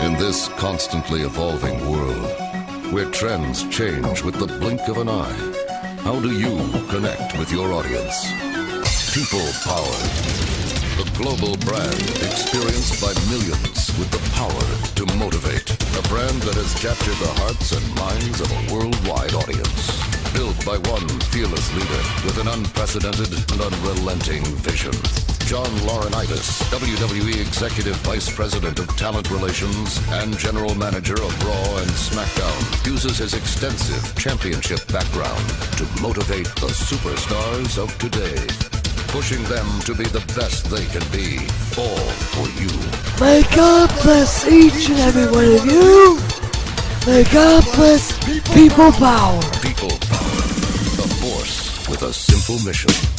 In this constantly evolving world, where trends change with the blink of an eye, how do you connect with your audience? People Power. The global brand experienced by millions with the power to motivate. A brand that has captured the hearts and minds of a worldwide audience. Built by one fearless leader with an unprecedented and unrelenting vision. John Laurinaitis, WWE Executive Vice President of Talent Relations and General Manager of Raw and SmackDown, uses his extensive championship background to motivate the superstars of today, pushing them to be the best they can be, all for you. May God bless each and every one of you. May God bless people power. People Power, the force with a simple mission.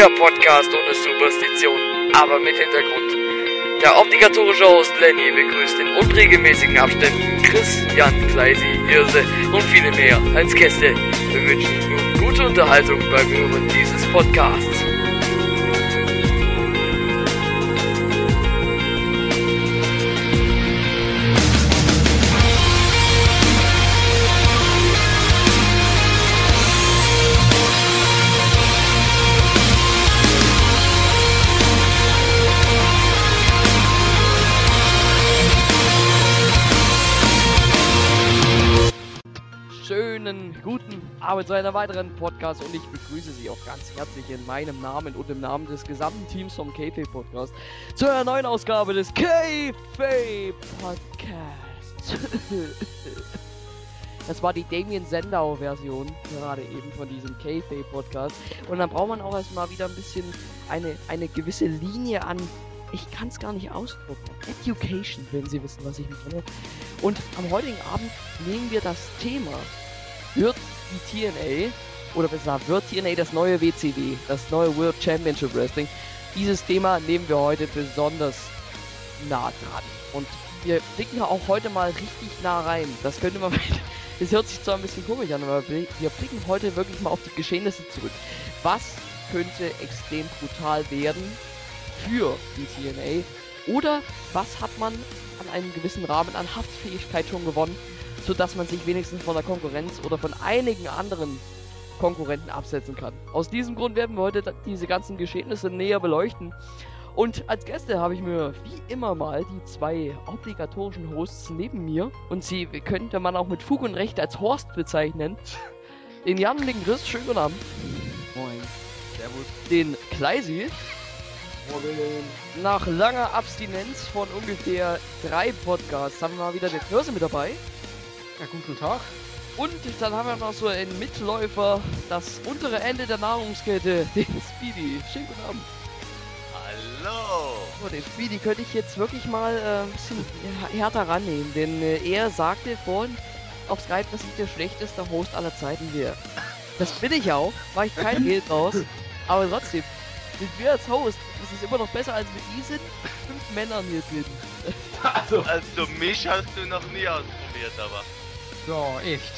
Podcast, der Podcast ohne Superstition, aber mit Hintergrund. Der obligatorische Host Lenny begrüßt in unregelmäßigen Abständen Chris, Jan, Kleisi, Hirse und viele mehr als Gäste. Wir wünschen nun gute Unterhaltung beim Hören dieses Podcasts. Abend zu einer weiteren Podcast und ich begrüße Sie auch ganz herzlich in meinem Namen und im Namen des gesamten Teams vom KP Podcast zu einer neuen Ausgabe des KP Podcast. Das war die Damien Sendau Version gerade eben von diesem KP Podcast und dann braucht man auch erstmal wieder ein bisschen eine, eine gewisse Linie an ich kann es gar nicht ausdrücken. Education, wenn Sie wissen, was ich meine. Und am heutigen Abend nehmen wir das Thema, wird die TNA, oder besser wird TNA das neue WCW, das neue World Championship Wrestling, dieses Thema nehmen wir heute besonders nah dran. Und wir blicken auch heute mal richtig nah rein. Das könnte man, es hört sich zwar ein bisschen komisch an, aber wir wir blicken heute wirklich mal auf die Geschehnisse zurück. Was könnte extrem brutal werden für die TNA? Oder was hat man an einem gewissen Rahmen an Haftfähigkeit schon gewonnen, sodass man sich wenigstens von der Konkurrenz oder von einigen anderen Konkurrenten absetzen kann? Aus diesem Grund werden wir heute diese ganzen Geschehnisse näher beleuchten. Und als Gäste habe ich mir wie immer mal die zwei obligatorischen Hosts neben mir. Und sie könnte man auch mit Fug und Recht als Horst bezeichnen. Den Jan und den Chris, schönen guten Abend. Moin. Servus. Den Kleisi. Nach langer Abstinenz von ungefähr drei Podcasts haben wir mal wieder den Hörse mit dabei. Ja, guten Tag. Und dann haben wir noch so einen Mitläufer, das untere Ende der Nahrungskette, den Speedy. Schönen guten Abend. Hallo! So, den Speedy könnte ich jetzt wirklich mal äh, ein bisschen härter rannehmen, denn äh, er sagte vorhin auf Skype, dass ich der schlechteste Host aller Zeiten wäre. Das bin ich auch, mache ich kein Geld draus, aber trotzdem, mit mir als Host, das ist immer noch besser als mit diesen fünf Männern hier drin. Also, Also mich hast du noch nie ausprobiert, aber. Ja, echt.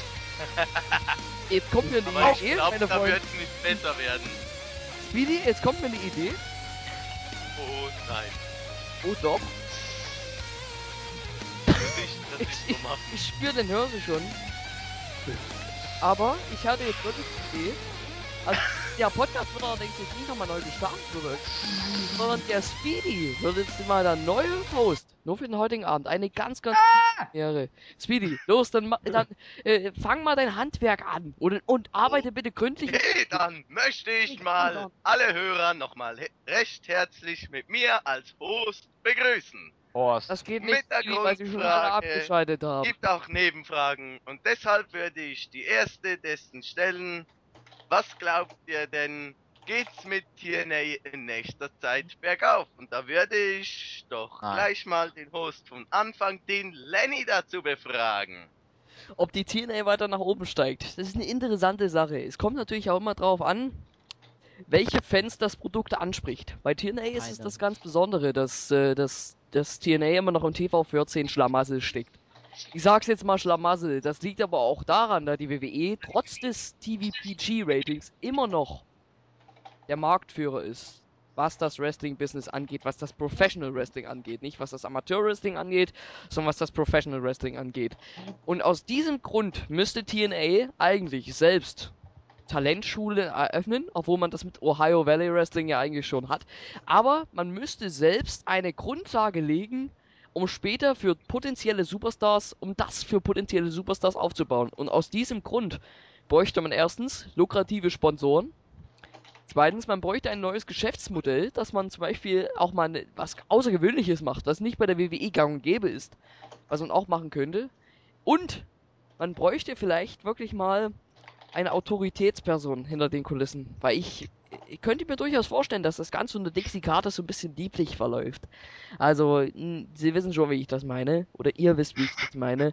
Jetzt kommt mir eine Aber ich Idee, glaube, meine da Freunde. wird nicht besser werden. Speedy, jetzt kommt mir eine Idee. Oh nein. Oh doch, ich, ich ich, so ich spüre den Hörse schon. Aber ich hatte jetzt wirklich die Idee. Also, der Podcast wird allerdings jetzt nicht nochmal neu gestartet, wird, sondern der Speedy wird jetzt mal der neue Host. Nur für den heutigen Abend. Eine ganz, ganz Ehre. Speedy, los, dann, ma- dann äh, fang mal dein Handwerk an und, und arbeite bitte gründlich. Okay, dann möchte ich mal alle Hörer nochmal recht herzlich mit mir als Host begrüßen. Horst. Das geht nicht, Mit der Speedy, weil sie schon abgeschaltet haben. Gibt auch Nebenfragen und deshalb würde ich die erste dessen stellen. was glaubt ihr denn, geht's mit TNA in nächster Zeit bergauf? Und da würde ich doch Ah. gleich mal den Host von Anfang, den Lenny, dazu befragen. Ob die TNA weiter nach oben steigt, das ist eine interessante Sache. Es kommt natürlich auch immer drauf an, welche Fans das Produkt anspricht. Bei TNA ist es das ganz Besondere, dass, äh, dass, dass TNA immer noch im TV 14 Schlamassel steckt. Ich sag's jetzt mal Schlamassel, das liegt aber auch daran, da die WWE trotz des TVPG-Ratings immer noch der Marktführer ist, was das Wrestling-Business angeht, was das Professional Wrestling angeht. Nicht was das Amateur-Wrestling angeht, sondern was das Professional Wrestling angeht. Und aus diesem Grund müsste TNA eigentlich selbst Talentschule eröffnen, obwohl man das mit Ohio Valley Wrestling ja eigentlich schon hat. Aber man müsste selbst eine Grundlage legen, um später für potenzielle Superstars, um das für potenzielle Superstars aufzubauen. Und aus diesem Grund bräuchte man erstens lukrative Sponsoren. Zweitens, man bräuchte ein neues Geschäftsmodell, dass man zum Beispiel auch mal was Außergewöhnliches macht, was nicht bei der WWE gang und gäbe ist, was man auch machen könnte. Und man bräuchte vielleicht wirklich mal eine Autoritätsperson hinter den Kulissen, weil ich, ich könnte mir durchaus vorstellen, dass das Ganze unter Dixie Carter so ein bisschen lieblich verläuft. Also, Sie wissen schon, wie ich das meine, oder ihr wisst, wie ich das meine.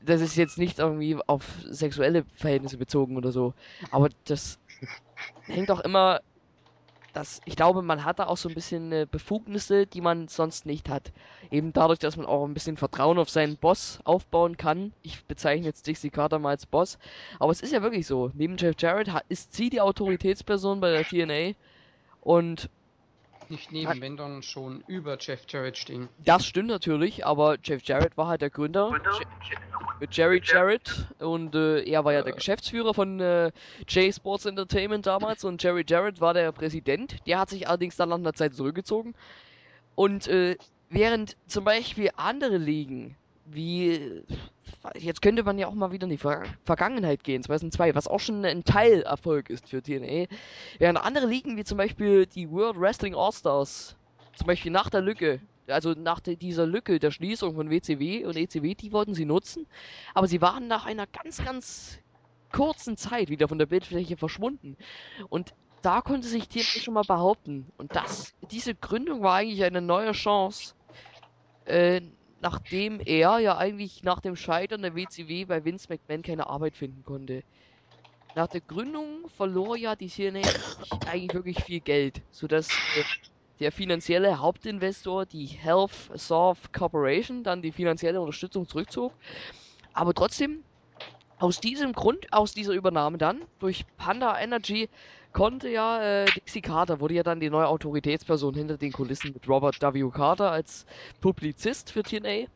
Das ist jetzt nicht irgendwie auf sexuelle Verhältnisse bezogen oder so, aber das hängt auch immer, das, ich glaube, man hat da auch so ein bisschen Befugnisse, die man sonst nicht hat. Eben dadurch, dass man auch ein bisschen Vertrauen auf seinen Boss aufbauen kann. Ich bezeichne jetzt Dixie Carter mal als Boss. Aber es ist ja wirklich so. Neben Jeff Jarrett ist sie die Autoritätsperson bei der TNA. Und Nicht neben, wenn dann schon über Jeff Jarrett stehen. das stimmt natürlich, aber Jeff Jarrett war halt der Gründer. Mit Jerry Jarrett und äh, er war ja der Geschäftsführer von äh, J Sports Entertainment damals und Jerry Jarrett war der Präsident. Der hat sich allerdings dann nach einer Zeit zurückgezogen. Und äh, während zum Beispiel andere Ligen, wie jetzt könnte man ja auch mal wieder in die Ver Vergangenheit gehen, 2002, was auch schon ein Teilerfolg ist für TNA, während andere Ligen wie zum Beispiel die World Wrestling All-Stars, zum Beispiel nach der Lücke, also nach dieser Lücke der Schließung von WCW und ECW, die wollten sie nutzen, aber sie waren nach einer ganz, ganz kurzen Zeit wieder von der Bildfläche verschwunden. Und da konnte sich TNA schon mal behaupten. Und das, diese Gründung war eigentlich eine neue Chance, äh, nachdem er ja eigentlich nach dem Scheitern der WCW bei Vince McMahon keine Arbeit finden konnte. Nach der Gründung verlor ja die TNA eigentlich wirklich viel Geld, sodass äh, der finanzielle Hauptinvestor, die Health Soft Corporation, dann die finanzielle Unterstützung zurückzog. Aber trotzdem, aus diesem Grund, aus dieser Übernahme dann, durch Panda Energy, konnte ja äh, Dixie Carter, wurde ja dann die neue Autoritätsperson hinter den Kulissen mit Robert W. Carter als Publizist für TNA.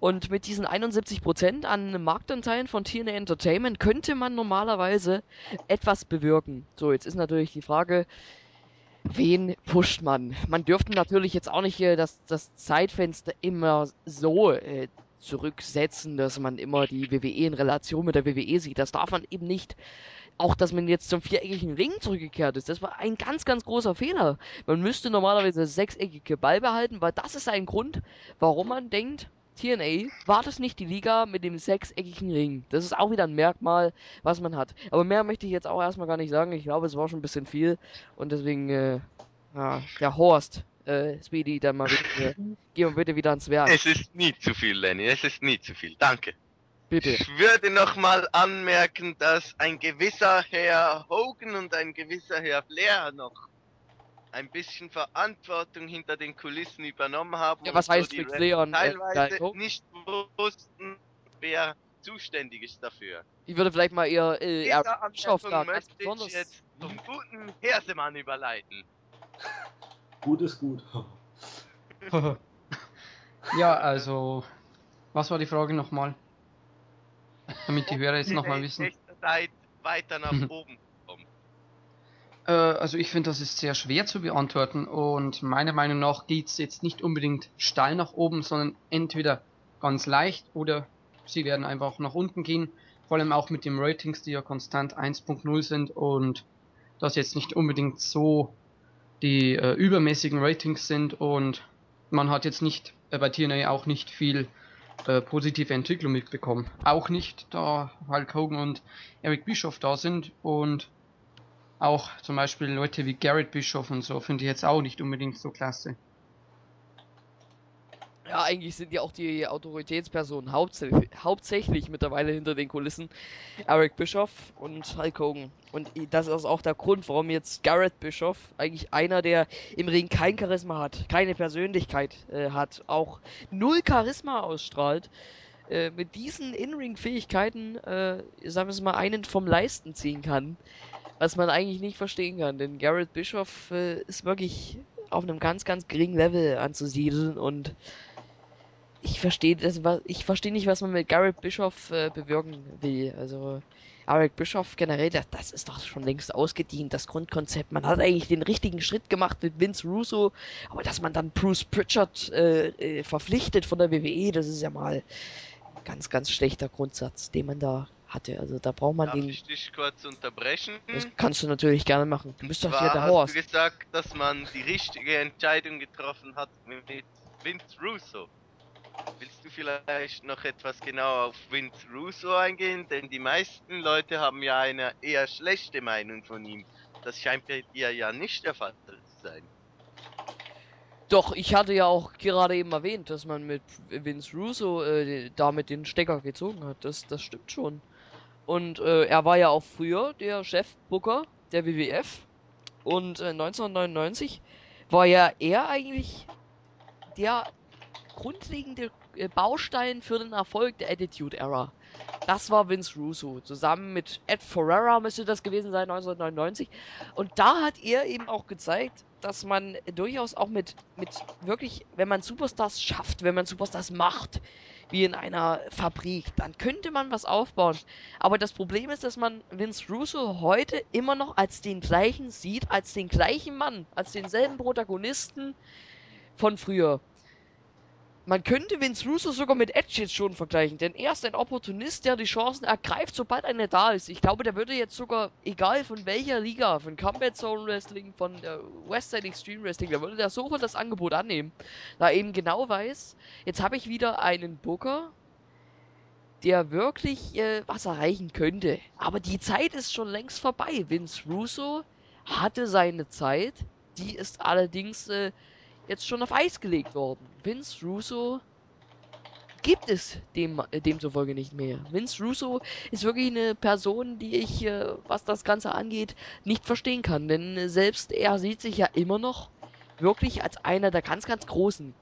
Und mit diesen 71% an Marktanteilen von TNA Entertainment könnte man normalerweise etwas bewirken. So, jetzt ist natürlich die Frage, wen pusht man? Man dürfte natürlich jetzt auch nicht äh, das, das Zeitfenster immer so äh, zurücksetzen, dass man immer die WWE in Relation mit der WWE sieht. Das darf man eben nicht. Auch, dass man jetzt zum viereckigen Ring zurückgekehrt ist, das war ein ganz, ganz großer Fehler. Man müsste normalerweise sechseckige Ball behalten, weil das ist ein Grund, warum man denkt, TNA war das nicht die Liga mit dem sechseckigen Ring. Das ist auch wieder ein Merkmal, was man hat. Aber mehr möchte ich jetzt auch erstmal gar nicht sagen. Ich glaube, es war schon ein bisschen viel. Und deswegen, äh, ja, der Horst, äh, Speedy, dann mal bitte, äh, geh mal bitte wieder ans Werk. Es ist nie zu viel, Lenny, es ist nie zu viel. Danke. Bitte. Ich würde noch mal anmerken, dass ein gewisser Herr Hogan und ein gewisser Herr Flair noch ein bisschen Verantwortung hinter den Kulissen übernommen haben. Ja, was und heißt Refs Flair und, äh, teilweise Hulk? nicht wussten, wer zuständig ist dafür. Ich würde vielleicht mal eher äh, Bischoff da ganz möchte ich besonders. jetzt zum guten Hersemann überleiten. Gut ist gut. ja, also, was war die Frage nochmal? Damit die Hörer jetzt nochmal wissen. Zeit weiter nach Mhm. oben kommt. Äh, also ich finde, das ist sehr schwer zu beantworten und meiner Meinung nach geht's jetzt nicht unbedingt steil nach oben, sondern entweder ganz leicht oder sie werden einfach nach unten gehen. Vor allem auch mit den Ratings, die ja konstant 1.0 sind und das jetzt nicht unbedingt so die äh, übermäßigen Ratings sind und man hat jetzt nicht äh, bei TNA auch nicht viel äh, positive Entwicklung mitbekommen. Auch nicht, da Hulk Hogan und Eric Bischoff da sind und auch zum Beispiel Leute wie Garrett Bischoff und so finde ich jetzt auch nicht unbedingt so klasse. Ja, eigentlich sind ja auch die Autoritätspersonen hauptsächlich, hauptsächlich mittlerweile hinter den Kulissen Eric Bischoff und Hulk Hogan. Und das ist auch der Grund, warum jetzt Garrett Bischoff, eigentlich einer, der im Ring kein Charisma hat, keine Persönlichkeit äh, hat, auch null Charisma ausstrahlt, äh, mit diesen In-Ring-Fähigkeiten, äh, sagen wir es mal, einen vom Leisten ziehen kann. Was man eigentlich nicht verstehen kann, denn Garrett Bischoff äh, ist wirklich auf einem ganz, ganz geringen Level anzusiedeln und ich verstehe das, ich verstehe nicht, was man mit Garrett Bischoff äh, bewirken will. Also Eric Bischoff generell, das, das ist doch schon längst ausgedient, das Grundkonzept. Man hat eigentlich den richtigen Schritt gemacht mit Vince Russo, aber dass man dann Bruce Pritchard äh, äh, verpflichtet von der WWE, das ist ja mal ganz, ganz schlechter Grundsatz, den man da hatte. Also da braucht man Darf den. ich dich kurz unterbrechen? Das kannst du natürlich gerne machen. Du bist doch hier der hast Horst. du gesagt, dass man die richtige Entscheidung getroffen hat mit Vince Russo. Willst du vielleicht noch etwas genauer auf Vince Russo eingehen? Denn die meisten Leute haben ja eine eher schlechte Meinung von ihm. Das scheint bei dir ja nicht der Fall zu sein. Doch, ich hatte ja auch gerade eben erwähnt, dass man mit Vince Russo äh, damit den Stecker gezogen hat. Das, das stimmt schon. Und äh, er war ja auch früher der Chefbooker der WWF. Und äh, 1999 war ja er eigentlich der grundlegende äh, Baustein für den Erfolg der Attitude Era. Das war Vince Russo. Zusammen mit Ed Ferrara müsste das gewesen sein, 1999. Und da hat er eben auch gezeigt, dass man durchaus auch mit, mit wirklich, wenn man Superstars schafft, wenn man Superstars macht, wie in einer Fabrik, dann könnte man was aufbauen. Aber das Problem ist, dass man Vince Russo heute immer noch als den gleichen sieht, als den gleichen Mann, als denselben Protagonisten von früher. Man könnte Vince Russo sogar mit Edge jetzt schon vergleichen, denn er ist ein Opportunist, der die Chancen ergreift, sobald eine da ist. Ich glaube, der würde jetzt sogar, egal von welcher Liga, von Combat Zone Wrestling, von der Westside Extreme Wrestling, da würde der sofort das Angebot annehmen. Da er eben genau weiß, jetzt habe ich wieder einen Booker, der wirklich äh, was erreichen könnte. Aber die Zeit ist schon längst vorbei. Vince Russo hatte seine Zeit, die ist allerdings äh, jetzt schon auf Eis gelegt worden. Vince Russo gibt es dem, äh, demzufolge nicht mehr. Vince Russo ist wirklich eine Person, die ich, äh, was das Ganze angeht, nicht verstehen kann. Denn äh, selbst er sieht sich ja immer noch wirklich als einer der ganz, ganz Großen.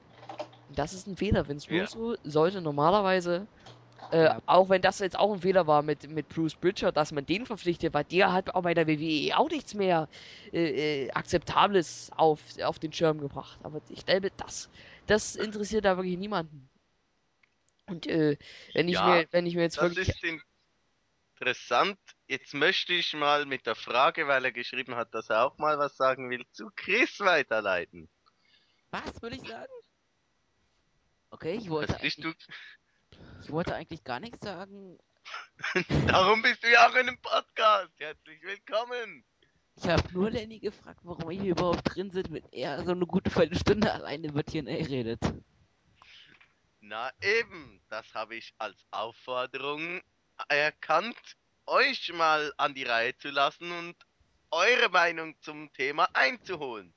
Das ist ein Fehler. Vince Ja. Russo sollte normalerweise, äh, auch wenn das jetzt auch ein Fehler war mit, mit Bruce Bridger, dass man den verpflichtet, weil der hat auch bei der WWE auch nichts mehr äh, äh, Akzeptables auf, auf den Schirm gebracht. Aber ich glaube, das, das interessiert da wirklich niemanden. Und äh, wenn ich Ja, mir, wenn ich mir jetzt Das wirklich. ist interessant. Jetzt möchte ich mal mit der Frage, weil er geschrieben hat, dass er auch mal was sagen will, zu Chris weiterleiten. Was würde ich sagen? Okay, ich wollte, Was bist du? Ich wollte eigentlich gar nichts sagen. Darum bist du ja auch in einem Podcast. Herzlich willkommen. Ich habe nur Lenny gefragt, warum wir hier überhaupt drin sind, wenn er so eine gute Viertelstunde alleine über TNA redet. Na eben, das habe ich als Aufforderung erkannt, euch mal an die Reihe zu lassen und eure Meinung zum Thema einzuholen.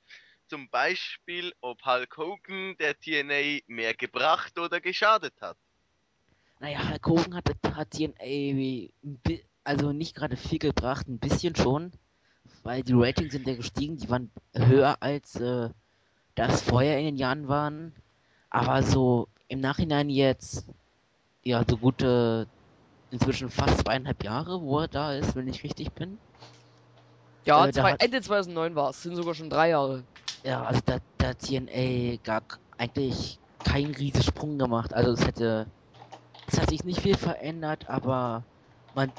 Zum Beispiel, ob Hulk Hogan der TNA mehr gebracht oder geschadet hat. Naja, Hulk Hogan hat, hat TNA bi- also nicht gerade viel gebracht, ein bisschen schon. Weil die Ratings sind ja gestiegen, die waren höher als äh, das vorher in den Jahren waren. Aber so im Nachhinein jetzt, ja, so gute, inzwischen fast zweieinhalb Jahre, wo er da ist, wenn ich richtig bin. Ja, äh, zwei, hat- Ende 2009 war es. Sind sogar schon drei Jahre. Ja, also da, da hat TNA gar eigentlich keinen riesen Sprung gemacht. Also es hätte, es hat sich nicht viel verändert, aber man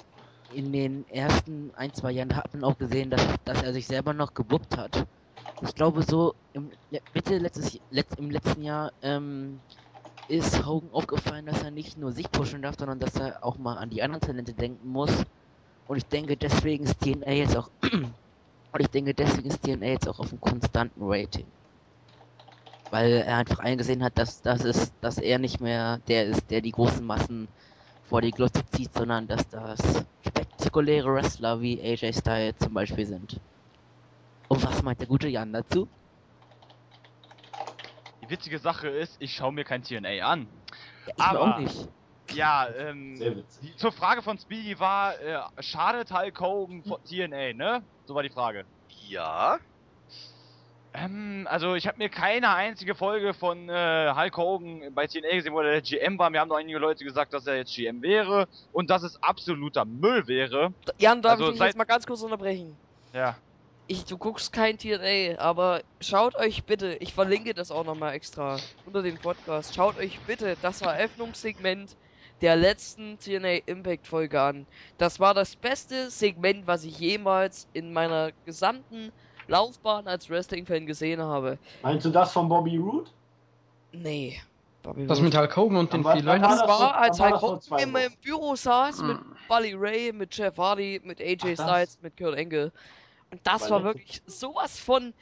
in den ersten ein, zwei Jahren hat man auch gesehen, dass, dass er sich selber noch gebuckt hat. Ich glaube so im Mitte letztes letzt, im letzten Jahr ähm, ist Hogan aufgefallen, dass er nicht nur sich pushen darf, sondern dass er auch mal an die anderen Talente denken muss. Und ich denke, deswegen ist TNA jetzt auch und ich denke, deswegen ist TNA jetzt auch auf einem konstanten Rating. Weil er einfach eingesehen hat, dass, dass, es, dass er nicht mehr der ist, der die großen Massen vor die Glotze zieht, sondern dass das spektakuläre Wrestler wie AJ Styles zum Beispiel sind. Und was meint der gute Jan dazu? Die witzige Sache ist, ich schaue mir kein TNA an. Ja, ich Aber- auch nicht. Ja, ähm, Sehr witzig. die, zur Frage von Speedy war, äh, schadet Hulk Hogan von TNA, ne? So war die Frage. Ja. Ähm, also ich habe mir keine einzige Folge von äh, Hulk Hogan bei TNA gesehen, wo er der GM war. Mir haben noch einige Leute gesagt, dass er jetzt GM wäre und dass es absoluter Müll wäre. Jan, darf Also ich dich seit- jetzt mal ganz kurz unterbrechen? Ja. Ich, du guckst kein TNA, aber schaut euch bitte, ich verlinke das auch nochmal extra unter dem Podcast, schaut euch bitte das Eröffnungssegment der letzten TNA Impact Folge an. Das war das beste Segment, was ich jemals in meiner gesamten Laufbahn als Wrestling-Fan gesehen habe. Meinst du das von Bobby Roode? Nee. Bobby Das Roode. mit Hulk Hogan und den wann Leuten. das war, als Hulk Hogan immer im Wochen? Büro saß mit Hm. Bully Ray, mit Jeff Hardy, mit AJ Ach? Styles, mit Kurt Angle. Und das Weil war wirklich sowas von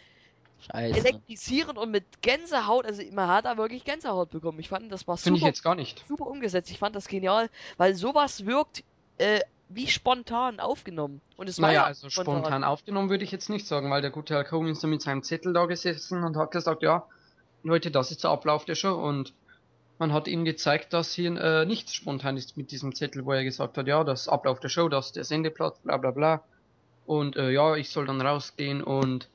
Scheiße. elektrisierend und mit Gänsehaut. Also man hat da wirklich Gänsehaut bekommen. Ich fand, das war Finde ich super, jetzt gar nicht. super umgesetzt. Ich fand das genial, weil sowas wirkt äh, wie spontan aufgenommen. Und es war Naja, ja also spontan aufgenommen würde ich jetzt nicht sagen, weil der gute Hulk Hogan ist da mit seinem Zettel da gesessen und hat gesagt, ja, Leute, das ist der Ablauf der Show und man hat ihm gezeigt, dass hier äh, nichts spontan ist mit diesem Zettel, wo er gesagt hat, ja, das Ablauf der Show, das ist der Sendeplatz, bla bla bla. Und äh, ja, ich soll dann rausgehen und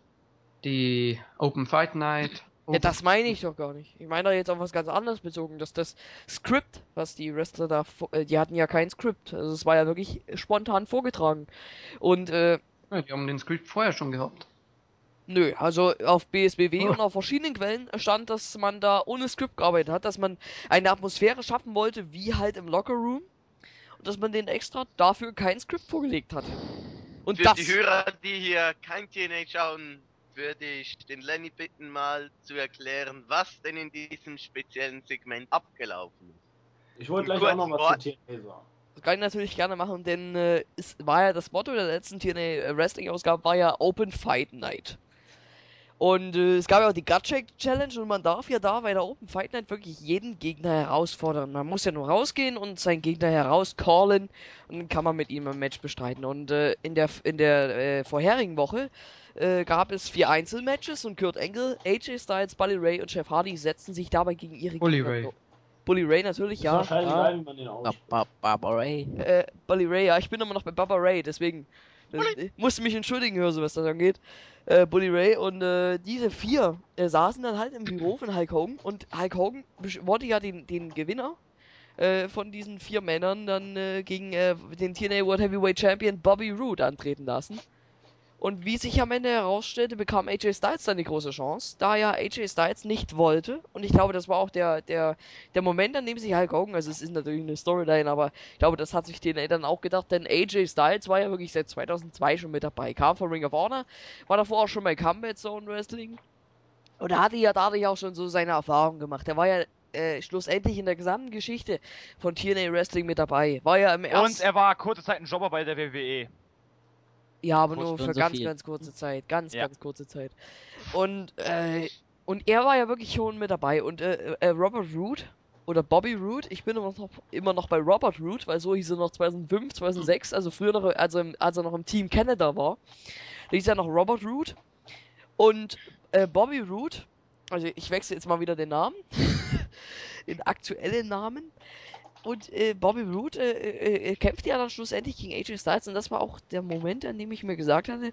die Open Fight Night. Ja, das meine ich doch gar nicht. Ich meine da jetzt auf was ganz anderes bezogen, dass das Skript, was die Wrestler da, äh, die hatten ja kein Skript. Also es war ja wirklich spontan vorgetragen. Und äh, Ja, die haben den Script vorher schon gehabt. Nö, also auf BSBW Oh. und auf verschiedenen Quellen stand, dass man da ohne Skript gearbeitet hat, dass man eine Atmosphäre schaffen wollte, wie halt im Lockerroom. Und dass man den extra dafür kein Skript vorgelegt hat. Und Für das. die Hörer, die hier kein TNA schauen, würde ich den Lenny bitten, mal zu erklären, was denn in diesem speziellen Segment abgelaufen ist. Ich wollte gleich auch noch was Wort. zu TNA sagen. Das kann ich natürlich gerne machen, denn äh, es war ja das Motto der letzten TNA Wrestling Ausgabe war ja Open Fight Night. Und äh, es gab ja auch die Gutcheck Challenge und man darf ja da bei der Open Fight Night wirklich jeden Gegner herausfordern. Man muss ja nur rausgehen und seinen Gegner herauscallen und dann kann man mit ihm ein Match bestreiten. Und äh, in der in der äh, vorherigen Woche äh, gab es vier Einzelmatches und Kurt Angle, AJ Styles, Bully Ray und Jeff Hardy setzten sich dabei gegen ihre Bully Gegner. Ray. Bully Ray natürlich, ja. wahrscheinlich wie man den Ba- ausspricht. ba- Barbara Ray. Äh, Bully Ray, ja, ich bin immer noch bei Baba Ray, deswegen. Das, ich musste mich entschuldigen, Hörse, was das angeht. Äh, Bully Ray und äh, diese vier äh, saßen dann halt im Büro von Hulk Hogan und Hulk Hogan wollte ja den, den Gewinner äh, von diesen vier Männern dann äh, gegen äh, den TNA World Heavyweight Champion Bobby Roode antreten lassen. Und wie sich am Ende herausstellte, bekam AJ Styles dann die große Chance, da ja AJ Styles nicht wollte. Und ich glaube, das war auch der, der, der Moment, an dem sich Hulk Hogan, also es ist natürlich eine Storyline, aber ich glaube, das hat sich TNA dann auch gedacht, denn AJ Styles war ja wirklich seit 2002 schon mit dabei. Kam von Ring of Honor, war davor auch schon bei Combat Zone Wrestling. Und er hatte ja dadurch auch schon so seine Erfahrungen gemacht. Er war ja äh, schlussendlich in der gesamten Geschichte von TNA Wrestling mit dabei. War ja im Und ersten... er war kurze Zeit ein Jobber bei der. WWE. Ja, aber nur für so ganz, viel. ganz kurze Zeit. Ganz, Ja. ganz kurze Zeit. Und, äh, und er war ja wirklich schon mit dabei. Und äh, äh, Robert Root oder Bobby Root, ich bin immer noch, immer noch bei Robert Root, weil so hieß er noch 2005, 2006, also früher noch, also im, als er noch im Team Canada war. Da hieß er noch Robert Root. Und äh, Bobby Root, also ich wechsle jetzt mal wieder den Namen, den aktuellen Namen. Und äh, Bobby Roode äh, äh, äh, kämpfte ja dann schlussendlich gegen AJ Styles und das war auch der Moment, an dem ich mir gesagt hatte,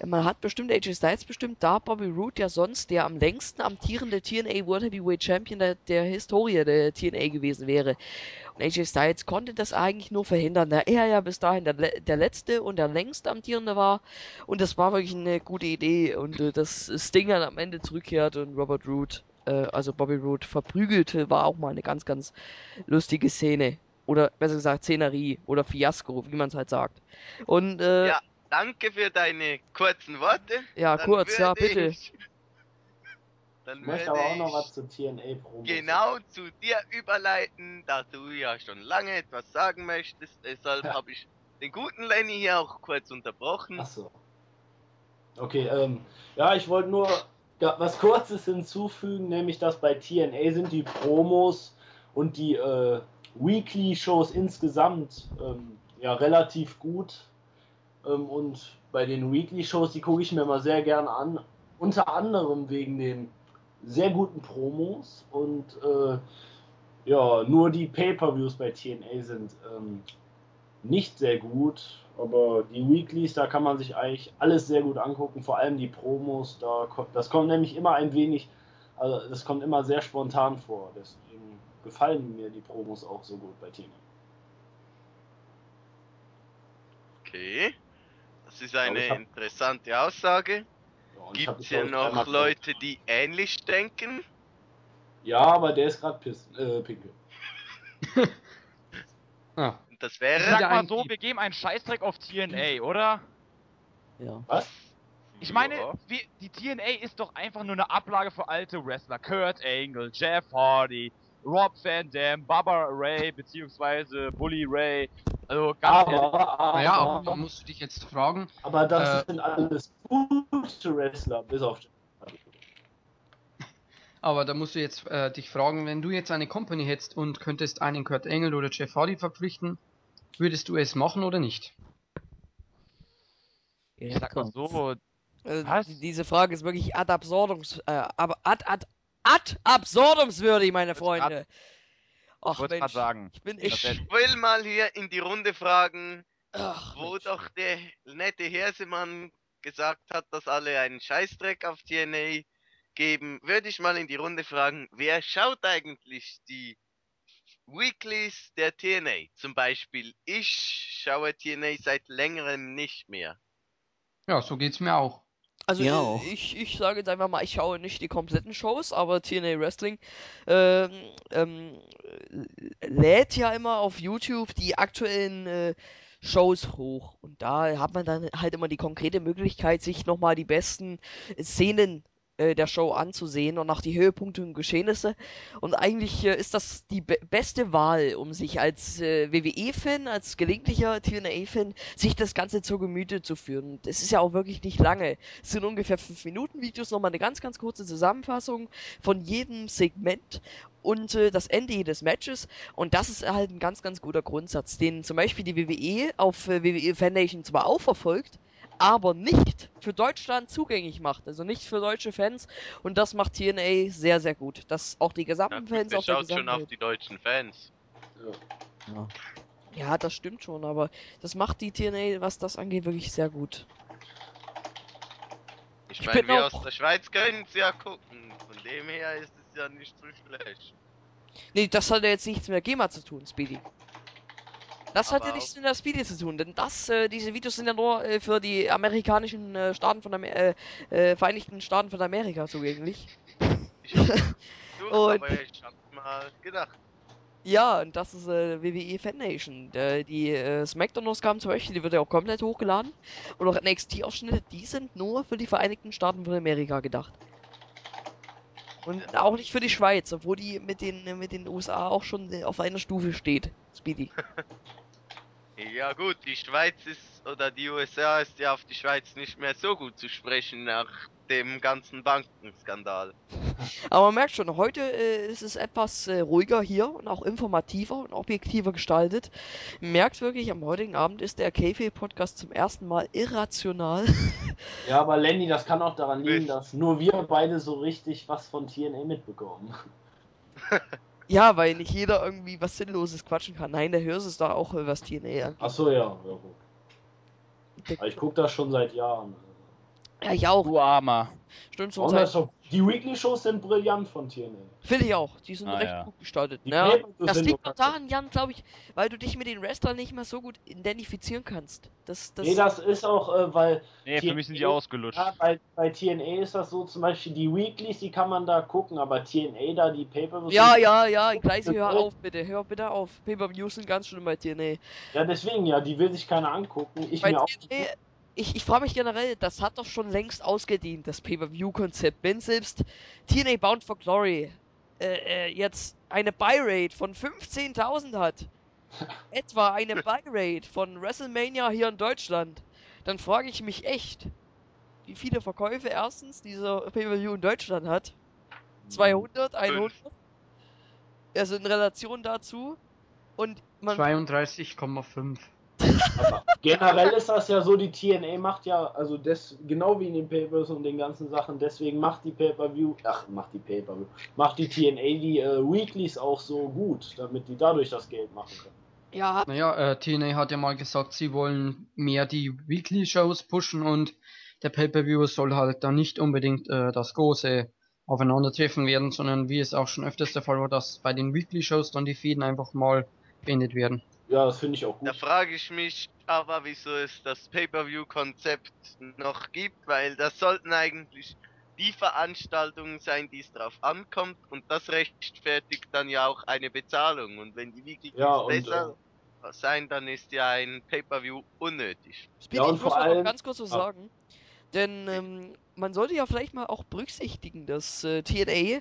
äh, man hat bestimmt AJ Styles bestimmt, da Bobby Roode ja sonst der am längsten amtierende TNA World Heavyweight Champion der, der Historie der TNA gewesen wäre. Und AJ Styles konnte das eigentlich nur verhindern, da er ja bis dahin der, der letzte und der längst amtierende war. Und das war wirklich eine gute Idee und äh, dass Sting dann am Ende zurückkehrt und Robert Roode, äh, also Bobby Roode, verprügelte, war auch mal eine ganz, ganz lustige Szene. Oder besser gesagt Szenerie oder Fiasko, wie man es halt sagt. Und äh, ja, Ja, danke für deine kurzen Worte. Dann kurz, ja, bitte. Ich, dann Ich möchte aber auch noch was zu TNA Promo. genau zu dir überleiten, da du ja schon lange etwas sagen möchtest. Deshalb Ja. habe ich den guten Lenny hier auch kurz unterbrochen. Achso. Okay, ähm, ja, ich wollte nur ja, was Kurzes hinzufügen, nämlich dass bei TNA sind die Promos und die äh, Weekly-Shows insgesamt ähm, ja relativ gut. Ähm, und bei den Weekly-Shows, die gucke ich mir immer sehr gerne an. Unter anderem wegen den sehr guten Promos und äh, ja, nur die Pay-Per-Views bei TNA sind ähm, nicht sehr gut, aber die Weeklies, da kann man sich eigentlich alles sehr gut angucken, vor allem die Promos, da kommt, das kommt nämlich immer ein wenig, also das kommt immer sehr spontan vor, deswegen gefallen mir die Promos auch so gut bei TNA. Okay. Das ist eine hab- interessante Aussage. Ja, Gibt es hier noch Leute, die ähnlich denken? Ja, aber der ist gerade äh, pinkel. Ah, Und das wäre. sag mal so, wir geben einen Scheißdreck auf TNA, oder? Ja. Was? Ich meine, Ja. wir, die TNA ist doch einfach nur eine Ablage für alte Wrestler. Kurt Angle, Jeff Hardy, Rob Van Dam, Baba Ray, beziehungsweise Bully Ray. Also ganz ehrlich, Aber, aber, naja, aber da musst du dich jetzt fragen, aber das äh, sind alles gute Wrestler, bis auf aber da musst du jetzt äh, dich fragen, wenn du jetzt eine Company hättest und könntest einen Kurt Engel oder Jeff Hardy verpflichten, würdest du es machen oder nicht? ich sag mal so, Was? die- Diese Frage ist wirklich ad absurdums, äh, aber ad, ad, ad absurdumswürdig, meine Freunde. Ach ich Mensch, gerade sagen. ich bin wär- Ich will mal hier in die Runde fragen, Ach, wo Mensch. doch der nette Hersemann gesagt hat, dass alle einen Scheißdreck auf TNA geben, würde ich mal in die Runde fragen, wer schaut eigentlich die Weeklies der TNA? Zum Beispiel, ich schaue TNA seit längerem nicht mehr. Ja, so geht's mir auch. Also Ja, äh, auch. ich, ich sage jetzt einfach mal, ich schaue nicht die kompletten Shows, aber TNA Wrestling ähm, ähm, äh, lädt ja immer auf YouTube die aktuellen äh, Shows hoch. Und da hat man dann halt immer die konkrete Möglichkeit, sich nochmal die besten Szenen äh, der Show anzusehen und nach die Höhepunkte und Geschehnisse. Und eigentlich äh, ist das die be beste Wahl, um sich als äh, WWE-Fan, als gelegentlicher TNA-Fan, sich das Ganze zur Gemüte zu führen. Und Es ist ja auch wirklich nicht lange. Es sind ungefähr 5 Minuten Videos, nochmal eine ganz, ganz kurze Zusammenfassung von jedem Segment und äh, das Ende jedes Matches. Und das ist halt ein ganz, ganz guter Grundsatz, den zum Beispiel die WWE auf äh, WWE Foundation zwar auch verfolgt, aber nicht für Deutschland zugänglich macht. Also nicht für deutsche Fans. Und das macht TNA sehr, sehr gut. Dass auch die Ja, gesamten gut, Fans auf der schon auf die deutschen Fans. ja. Ja, das stimmt schon, aber das macht die TNA, was das angeht, wirklich sehr gut. Ich Ich meine, wir aus der Schweiz können es ja gucken. Von dem her ist es ja nicht so schlecht. Nee, das hat ja jetzt nichts mit der GEMA zu tun, Speedy. Das hat ja nichts mit der Speedy zu tun, denn das, äh, diese Videos sind ja nur äh, für die amerikanischen äh, Staaten von Amer äh, äh, Vereinigten Staaten von Amerika zugänglich. Ich hab versucht, Und- aber ich hab mal gedacht. Ja, und das ist äh, WWE Fan Nation. Äh, die äh, Smackdown-Ausgaben zum Beispiel, die wird ja auch komplett hochgeladen. Und auch NXT-Ausschnitte, die sind nur für die Vereinigten Staaten von Amerika gedacht. Und auch nicht für die Schweiz, obwohl die mit den, mit den USA auch schon äh, auf einer Stufe steht. Speedy. Ja gut, die Schweiz ist, oder die USA ist ja auf die Schweiz nicht mehr so gut zu sprechen nach dem ganzen Bankenskandal. Aber man merkt schon, heute äh, ist es etwas äh, ruhiger hier und auch informativer und objektiver gestaltet. Man merkt wirklich, am heutigen Abend ist der KFA-Podcast zum ersten Mal irrational. Ja, aber Lenny, das kann auch daran liegen, dass nur wir beide so richtig was von TNA mitbekommen. Ja, weil nicht jeder irgendwie was Sinnloses quatschen kann. Nein, der hörst es doch auch, was TNA angeht. Achso, ja. ja gut. Ich gucke das schon seit Jahren. Ja, ich auch. Du Armer. Stimmt so. Die Weekly-Shows sind brillant von TNA. Finde ich auch. Die sind Ah, recht ja. gut gestaltet. Ja, Pay-Per-Views das liegt doch noch daran, Jan, glaube ich, weil du dich mit den Wrestlern nicht mehr so gut identifizieren kannst. Das, das, Nee, das ist auch, äh, weil Nee, für mich sind die ausgelutscht. ja, bei, bei TNA ist das so, zum Beispiel die Weeklies, die kann man da gucken, aber TNA da, die Pay-Per-Views. ja, ja, ja, Gleisi, hör auf, bitte. Hör bitte auf. Pay-Per-Views sind ganz schlimm bei TNA. Ja, deswegen, ja, die will sich keiner angucken. Ich Bei mir auch. Ich, ich frage mich generell, das hat doch schon längst ausgedient, das Pay-Per-View-Konzept. Wenn selbst TNA Bound for Glory äh, äh, jetzt eine Buy-Rate von 15.000 hat, etwa eine Buy-Rate von WrestleMania hier in Deutschland, dann frage ich mich echt, wie viele Verkäufe erstens dieser Pay-Per-View in Deutschland hat. 200, 100? Also in Relation dazu. Und man 32,5. Aber generell ist das ja so, die TNA macht ja, also das, genau wie in den Papers und den ganzen Sachen, deswegen macht die Pay-Per-View, ach, macht die Pay-Per-View, macht die TNA die äh, Weeklies auch so gut, damit die dadurch das Geld machen können. Ja, Naja, äh, TNA hat ja mal gesagt, sie wollen mehr die Weekly-Shows pushen und der Pay-Per-View soll halt dann nicht unbedingt äh, das große Aufeinandertreffen werden, sondern wie es auch schon öfters der Fall war, dass bei den Weekly-Shows dann die Fäden einfach mal beendet werden. Ja, das finde ich auch Da gut. frage ich mich aber, wieso es das Pay-Per-View-Konzept noch gibt, weil das sollten eigentlich die Veranstaltungen sein, die es drauf ankommt und das rechtfertigt dann ja auch eine Bezahlung und wenn die wirklich Ja, und, besser sein, dann ist ja ein Pay-Per-View unnötig. Speedy, Ja, ich muss vor mal noch allem- ganz kurz was Ah. sagen. Denn ähm, man sollte ja vielleicht mal auch berücksichtigen, dass äh, TNA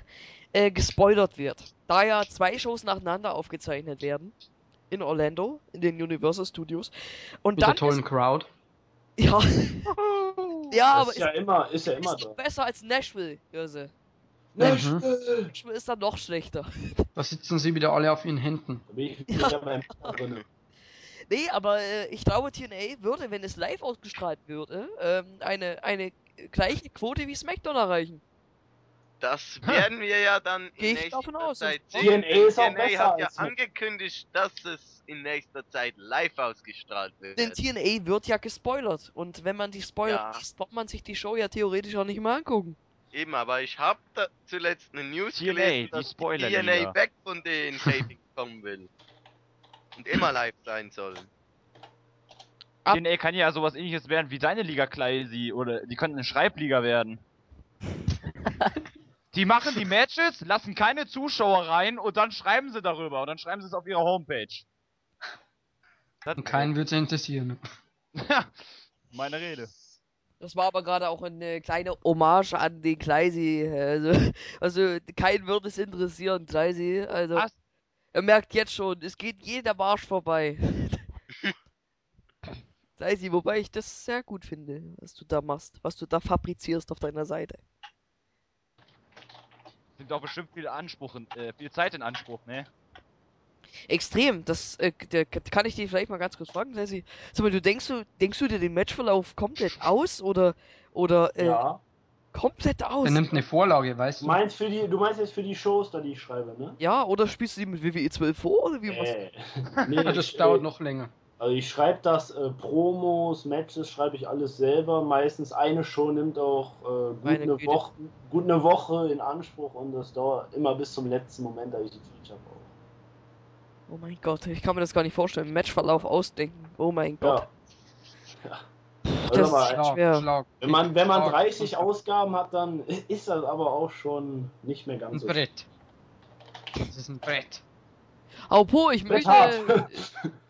äh, gespoilert wird. Da ja zwei Shows nacheinander aufgezeichnet werden. In Orlando, in den Universal Studios. Und Mit dann der tollen Crowd. Ist, ja. ja, aber das ist ist, ja immer, ist ja immer ist besser als Nashville, Jose. Nashville! Nashville ist dann noch schlechter. Da sitzen sie wieder alle auf ihren Händen. Drin. Nee, aber äh, ich glaube, TNA würde, wenn es live ausgestrahlt würde, ähm, eine, eine gleiche Quote wie SmackDown erreichen. Das werden wir ja dann in ich nächster Zeit sehen. TNA ist auch hat ja angekündigt, dass es in nächster Zeit live ausgestrahlt wird. Denn TNA wird ja gespoilert. Und wenn man die Spoiler Ja. liest, braucht man sich die Show ja theoretisch auch nicht mehr angucken. Eben, aber ich habe da zuletzt eine News TNA, gelesen, die dass Spoilerliga. TNA weg von den Tapings kommen will. Und immer live sein sollen. Ab- TNA kann ja sowas ähnliches werden wie deine Liga Kleisi oder die könnten eine Schreibliga werden. die machen die Matches, lassen keine Zuschauer rein und dann schreiben sie darüber und dann schreiben sie es auf ihrer Homepage. Das, Und keinen wird es interessieren. Meine Rede. Das war aber gerade auch eine kleine Hommage an den Kleisi. Also, also keinen würde es interessieren, Kleisi. Also, Was? er merkt jetzt schon, es geht jeder Marsch vorbei. Kleisi, wobei ich das sehr gut finde, was du da machst, was du da fabrizierst auf deiner Seite. Nimmt auch bestimmt viel Anspruch, in- äh, viel Zeit in Anspruch, ne? Extrem, das äh, der, kann ich dich vielleicht mal ganz kurz fragen, Kleisi. Sag mal, du denkst du, denkst du dir den Matchverlauf komplett aus oder oder äh, Ja. komplett aus? Er nimmt eine Vorlage, weißt Du du? meinst, für die, du meinst jetzt für die Shows, da die ich schreibe, ne? Ja, oder spielst du die mit WWE 12 vor oder wie machst Äh, nee, das ich, dauert äh, noch länger. Also ich schreibe das, äh, Promos, Matches schreibe ich alles selber. Meistens eine Show nimmt auch äh, gut, eine. Woche, gut eine Woche in Anspruch und das dauert immer bis zum letzten Moment, da ich die Feature brauche. Oh mein Gott, ich kann mir das gar nicht vorstellen. Matchverlauf ausdenken. Oh mein Gott. Ja. ja. Das schwer. Schlag, Schlag. wenn man, wenn man Schlag. 30 Ausgaben hat, dann ist das aber auch schon nicht mehr Ein ganz so Brett. Das ist ein Brett. Apropos, ich Brett möchte.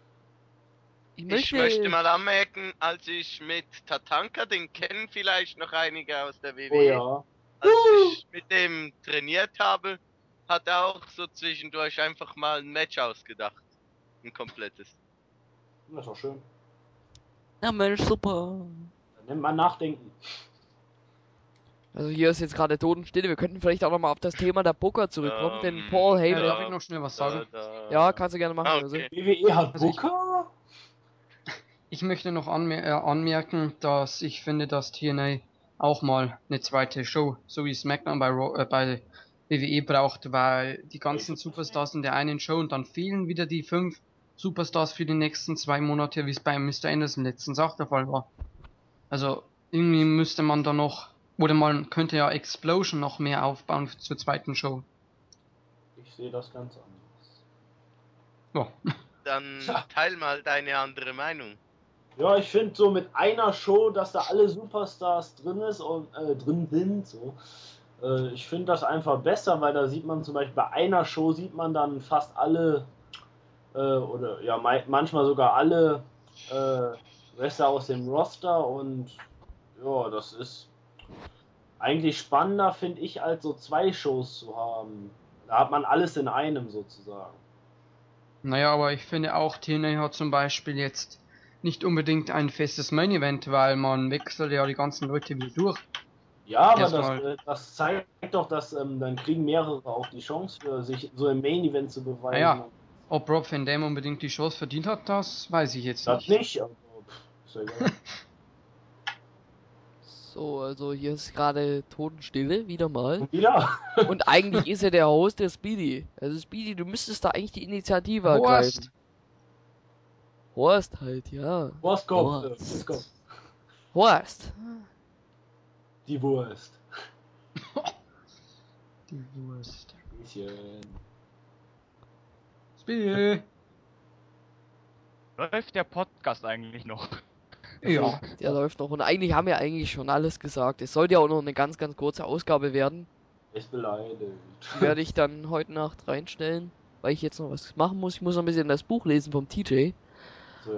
Ich Ich möchte. möchte mal anmerken, als ich mit Tatanka, den kennen vielleicht noch einige aus der WWE, Oh ja. als ich mit dem trainiert habe, hat er auch so zwischendurch einfach mal ein Match ausgedacht. Ein komplettes. Das ist doch schön. Na Mensch, super. Dann nennt man nachdenken. Also hier ist jetzt gerade Totenstille. Wir könnten vielleicht auch nochmal auf das Thema der Booker zurückkommen, denn Ähm, Paul Hey, Heyman. darf ich noch schnell was sagen? Da, da. Ja, kannst du gerne machen. Ah, Also. okay. WWE hat Also ich- Booker? Ich möchte noch anmer äh, anmerken, dass ich finde, dass TNA auch mal eine zweite Show, so wie SmackDown bei, Raw, äh, bei WWE braucht, weil die ganzen Superstars in der einen Show und dann fehlen wieder die fünf Superstars für die nächsten zwei Monate, wie es bei Mr. Anderson letztens auch der Fall war. Also irgendwie müsste man da noch, oder man könnte ja Explosion noch mehr aufbauen zur zweiten Show. Ich sehe das ganz anders. Ja. Dann teil mal deine andere Meinung. Ja, ich finde so mit einer Show, dass da alle Superstars drin ist und äh, drin sind, so. Äh, ich finde das einfach besser, weil da sieht man zum Beispiel bei einer Show sieht man dann fast alle äh, oder ja manchmal sogar alle äh, Wrestler aus dem Roster und ja, das ist eigentlich spannender, finde ich, als so zwei Shows zu haben. Da hat man alles in einem sozusagen. Naja, aber ich finde auch, TNA zum Beispiel jetzt nicht unbedingt ein festes Main Event, weil man wechselt ja die ganzen Leute wieder durch. Ja, aber das, äh, das zeigt doch, dass ähm, dann kriegen mehrere auch die Chance, für sich so im Main Event zu beweisen. Ja. Ob Rob Van Dam unbedingt die Chance verdient hat, das weiß ich jetzt Das nicht. nicht, aber pff, ist ja egal. So, also hier ist gerade Totenstille, wieder mal. Und wieder? Und eigentlich ist ja der Host der Speedy. Also Speedy, du müsstest da eigentlich die Initiative Horst. ergreifen. Horst halt, ja. Wurst kommt. Äh, Wurst kommt. Horst. Die Wurst. Die Wurst. Bisschen. Spiel. Läuft der Podcast eigentlich noch? Ja. Der läuft noch. Und eigentlich haben wir eigentlich schon alles gesagt. Es sollte ja auch noch eine ganz, ganz kurze Ausgabe werden. Ist beleidigt. Die werde ich dann heute Nacht reinstellen, weil ich jetzt noch was machen muss. Ich muss noch ein bisschen das Buch lesen vom TJ.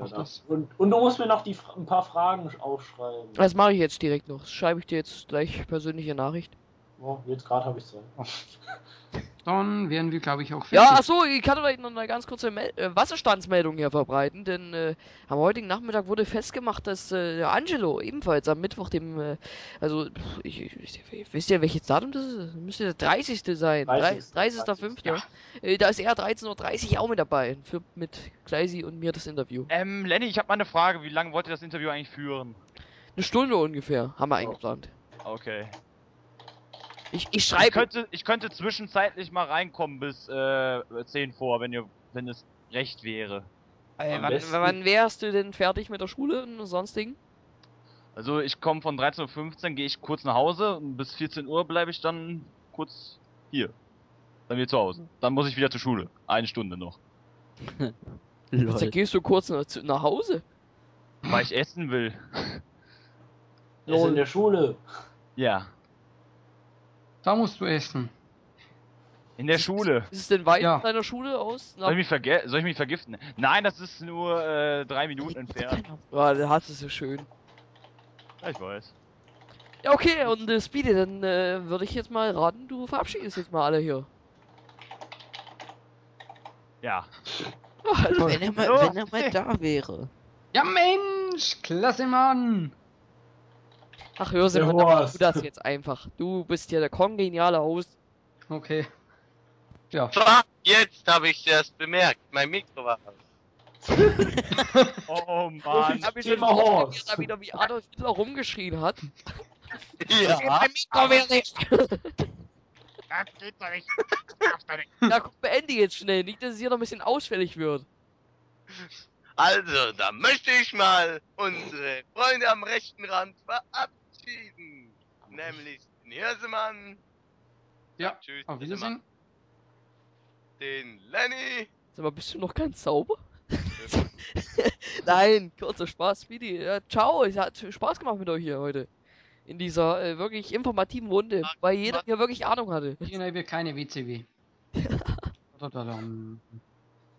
Ach, das. Und, und du musst mir noch die, Fra- ein paar Fragen aufschreiben. Das mache ich jetzt direkt noch. Das schreibe ich dir jetzt gleich persönliche Nachricht. Oh, jetzt gerade habe ich Zeit. Dann wären wir, glaube ich, auch fertig. Ja, achso, ich kann vielleicht noch eine ganz kurze Mel äh, Wasserstandsmeldung hier verbreiten, denn äh, am heutigen Nachmittag wurde festgemacht, dass äh, der Angelo ebenfalls am Mittwoch dem, äh, also, ich, ich, ich, wisst ihr welches Datum das ist? Müsste der 30. sein. 30.. 30.05. Ja. Äh, da ist er 13.30 Uhr auch mit dabei, für, mit Kleisi und mir das Interview. Ähm, Lenny, ich habe mal eine Frage. Wie lange wollt ihr das Interview eigentlich führen? Eine Stunde ungefähr, haben wir Oh. eingeplant. Okay. Ich, ich Ich schreibe, könnte, ich könnte zwischenzeitlich mal reinkommen bis äh, 10 vor, wenn ihr, wenn es recht wäre. am wann, besten- wann wärst du denn fertig mit der Schule und sonstigen? Also ich komme von 13.15 Uhr, gehe ich kurz nach Hause und bis 14 Uhr bleibe ich dann kurz hier. Dann wieder zu Hause. Dann muss ich wieder zur Schule. Eine Stunde noch. Dann gehst du kurz nach, zu- nach Hause. Weil ich essen will. Ist in der Schule. Ja. Da musst du essen. In der Schule. Ist es denn weit Ja. von deiner Schule aus? Soll ich mich, verge soll ich mich vergiften? Nein, das ist nur äh, drei Minuten entfernt. Ja, der hat es so schön. Ja, ich weiß. Ja, okay, und äh, Speedy, dann äh, würde ich jetzt mal raten, du verabschiedest jetzt mal alle hier. Ja. Also, Wenn er mal, wenn er mal da wäre. Ja, Mensch! Klasse, Mann! Ach, hör sie Der mal, dann machst Horst. du das jetzt einfach. Du bist hier der kongeniale Host. Okay. Ja. Jetzt habe ich erst bemerkt. Mein Mikro war aus. Oh Mann. Hab ich Thema Horst. da wieder wie Adolf Hitler rumgeschrien hat. Ja. Das geht doch nicht. Das nicht. Guck, beende jetzt schnell, nicht, dass es hier noch ein bisschen ausfällig wird. Also, da möchte ich mal unsere Freunde am rechten Rand verabschieden. Nämlich den Hirsemann, Ja, Tschüss, auf Wiedersehen. den Lenny. Sag mal, bist du noch ganz sauber? Nein, kurzer Spaß, Speedy. Ja, ciao, es hat Spaß gemacht mit euch hier heute. In dieser äh, wirklich informativen Runde, weil jeder hier wirklich Ahnung hatte. Hier haben keine WCW.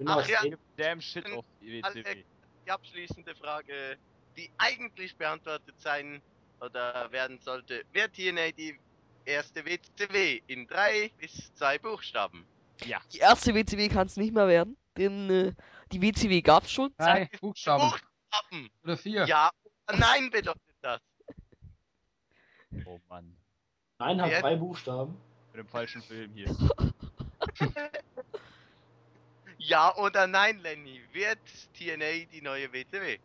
Ach ja. Damn shit auf die WCW. Die abschließende Frage, die eigentlich beantwortet sein oder werden sollte. Wird TNA die erste WCW in drei bis zwei Buchstaben? Ja. Die erste WCW kann es nicht mehr werden, denn äh, die WCW gab's schon. Drei Buchstaben. Buchstaben! Oder vier. Ja oder nein bedeutet das. Oh Mann. Nein, hat Jetzt? drei Buchstaben. Mit dem falschen Film hier. Ja oder nein, Lenny? Wird TNA die neue WCW?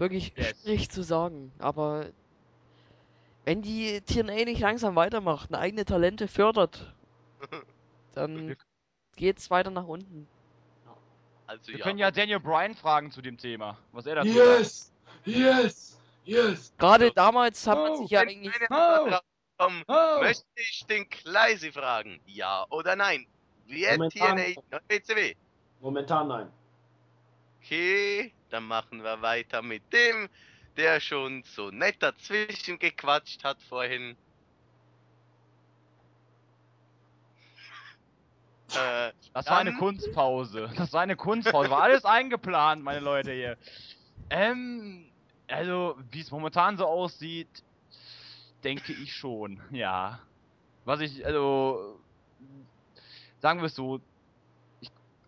Wirklich Yes. schwierig zu sagen, aber wenn die TNA nicht langsam weitermacht, und eigene Talente fördert, dann geht's weiter nach unten. Also Wir ja. können ja Daniel Bryan fragen zu dem Thema. Was er dazu sagt. Yes! Yes! Yes! Gerade damals hat man Oh, sich ja eigentlich. Oh. Oh. möchte ich den Kleisi fragen. Ja oder nein? Wird TNA neue WCW? Momentan nein. Okay, dann machen wir weiter mit dem, der schon so nett dazwischen gequatscht hat vorhin. Äh, Das war eine Dann- Kunstpause. Das war eine Kunstpause. War alles eingeplant, meine Leute hier. Ähm, also, wie es momentan so aussieht, denke ich schon, ja. Was ich, also, sagen wir es so,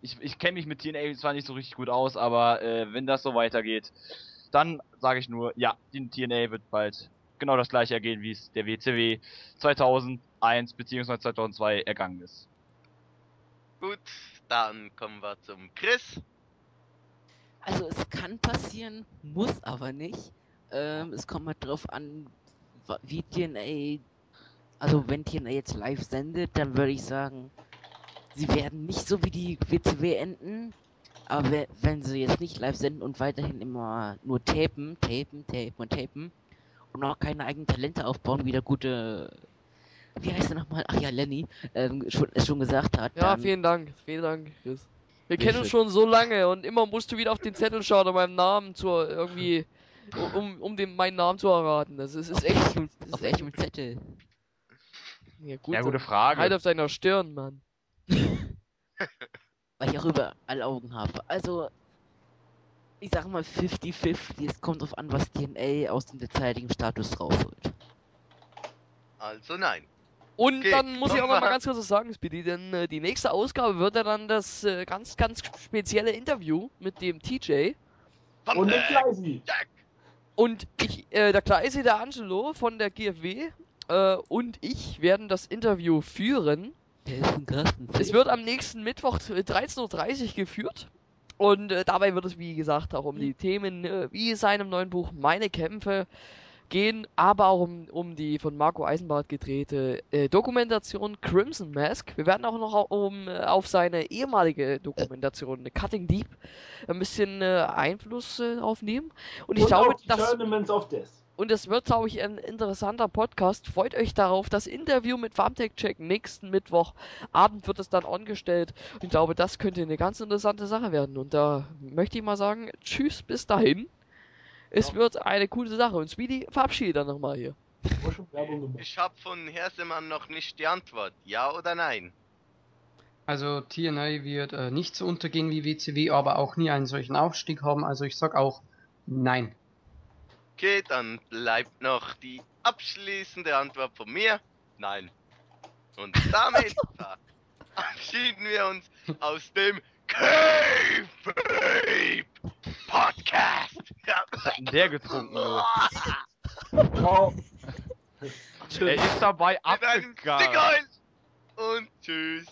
ich, ich, kenne mich mit TNA zwar nicht so richtig gut aus, aber äh, wenn das so weitergeht, dann sage ich nur, ja, die TNA wird bald genau das gleiche ergehen, wie es der WCW 2001 bzw. 2002 ergangen ist. Gut, dann kommen wir zum Chris. Also es kann passieren, muss aber nicht. Ähm, es kommt halt drauf an, wie TNA, also wenn TNA jetzt live sendet, dann würde ich sagen, sie werden nicht so wie die WCW enden. Aber we- wenn sie jetzt nicht live senden und weiterhin immer nur tapen, tapen, tapen und tapen und auch keine eigenen Talente aufbauen, wie der gute, wie heißt er nochmal? Ach ja, Lenny, ähm, schon, es schon gesagt hat. Ja, dann, vielen Dank. Vielen Dank, Chris. Wir kennen uns schon so lange und immer musst du wieder auf den Zettel schauen, um meinen Namen zu irgendwie, um, um den, meinen Namen zu erraten. Das ist, ist echt, das ist auf echt, welchem Zettel? ja, gut, Ja, gute Frage. halt auf deiner Stirn, Mann. weil ich auch überall Augen habe. Also, ich sag mal 50-50. Es kommt drauf an, was DNA aus dem derzeitigen Status rausholt. Also nein. Und Okay, dann muss ich auch noch mal nochmal. ganz kurz was sagen, Speedy, denn äh, die nächste Ausgabe wird ja dann das äh, ganz, ganz spezielle Interview mit dem TJ. Von Und Kleisi. Jack. Und ich, äh, der Kleisi, der Angelo von der GFW äh, und ich werden das Interview führen. Der ist ein Carsten. Es wird am nächsten Mittwoch äh, 13.30 Uhr geführt. Und äh, dabei wird es, wie gesagt, auch um die Themen äh, wie seinem neuen Buch Meine Kämpfe gehen, aber auch um, um die von Marco Eisenbart gedrehte äh, Dokumentation Crimson Mask. Wir werden auch noch au- um, äh, auf seine ehemalige Dokumentation Cutting Deep ein bisschen äh, Einfluss äh, aufnehmen. Und ich Und glaube, auch die das, Tournaments of Death. Und es wird, glaube ich, ein interessanter Podcast. Freut euch darauf. Das Interview mit Farmtech Check nächsten Mittwochabend wird es dann angestellt. Und ich glaube, das könnte eine ganz interessante Sache werden. Und da möchte ich mal sagen, tschüss, bis dahin. Es Ja. wird eine coole Sache. Und Speedy, verabschiede dann nochmal hier. Ich habe von Hersemann noch nicht die Antwort. Ja oder nein? Also TNA wird äh, nicht so untergehen wie WCW, aber auch nie einen solchen Aufstieg haben. Also ich sag auch nein. Okay, dann bleibt noch die abschließende Antwort von mir. Nein. Und damit verabschieden wir uns aus dem Podcast. Was hat denn der getrunken? Ciao. Er ist dabei abgegangen. Und tschüss.